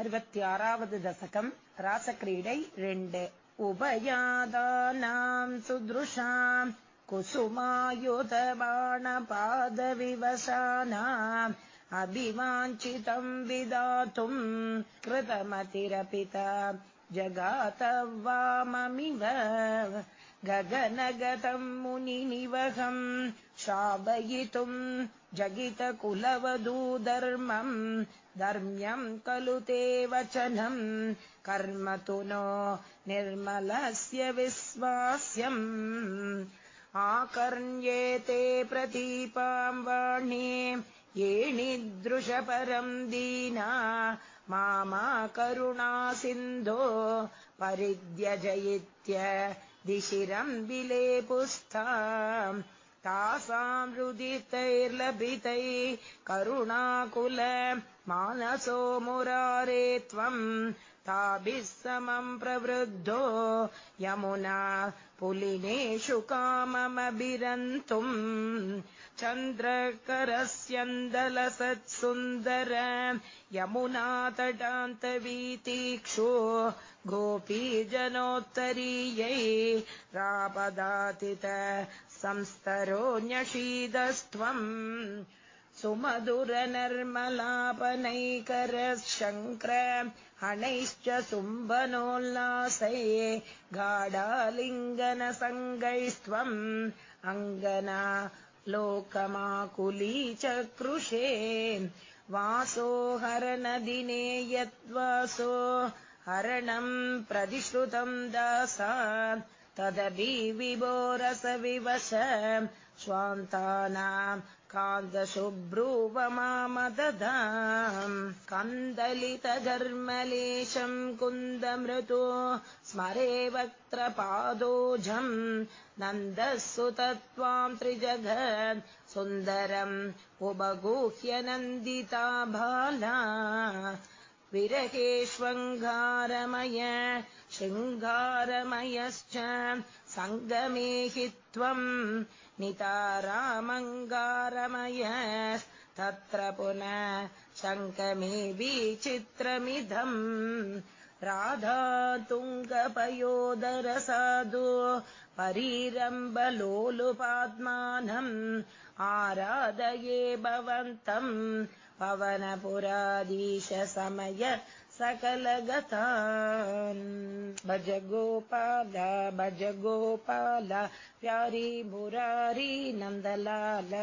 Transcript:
அறுபத்தி ஆறாவது தசகம் ராசக்கிரீடை ரெண்டு உபயாதானாம் சுத்ருஷாம் कुसुमायुधबाणपादविवशानाम् अभिवाञ्छितम् विदातुम् कृतमतिरपिता जगातवाममिव गगनगतम् मुनिनिवहम् शाबयितुम् जगितकुलवधूधर्मम् धर्म्यम् खलु ते वचनम् कर्म तु नो निर्मलस्य विश्वास्यम् आकर्ण्येते प्रतीपाम् वाणी येणीदृशपरम् दीना मामा करुणा सिन्धो परिद्यजयित्य दिशिरम् विलेपुस्था तासाम् रुदितैर्लभितै करुणाकुल मानसो मुरारे त्वम् ताभिः समम् प्रवृद्धो यमुना पुलिनेषु काममभिरन्तुम् चन्द्रकरस्यन्दलसत्सुन्दर यमुनातटान्तवीतीक्षु गोपीजनोत्तरीयै रापदातित संस्तरोऽन्यशीदस्त्वम् सुमधुरनर्मलापनैकरशङ्कर हणैश्च सुम्बनोल्लासै गाढालिङ्गनसङ्गैस्त्वम् अङ्गना लोकमाकुली च कृषे वासो हरनदिने यद्वासो हरणम् प्रतिश्रुतम् दासा तदपि विभोरसविवश स्वान्तानाम् कान्तशुभ्रूवमामदधाम् कन्दलितधर्मलेशम् कुन्दमृतो स्मरे वक्त्रपादोजम् नन्दः सुतत्वाम् त्रिजगत् सुन्दरम् उपगुह्य नन्दिता बाला विरहेष्वङ्गारमय शृङ्गारमयश्च सङ्गमे हि त्वम् नितारामङ्गारमय तत्र पुनः शङ्कमे विचित्रमिदम् राधा तुङ्गपयोदरसाधु परीरम्बलोलुपात्मानम् आराधये भवन्तम् पवनपुराधीश समय सकलगता भज गोपाल भज गोपाल प्यारी मुरारी नन्दलाल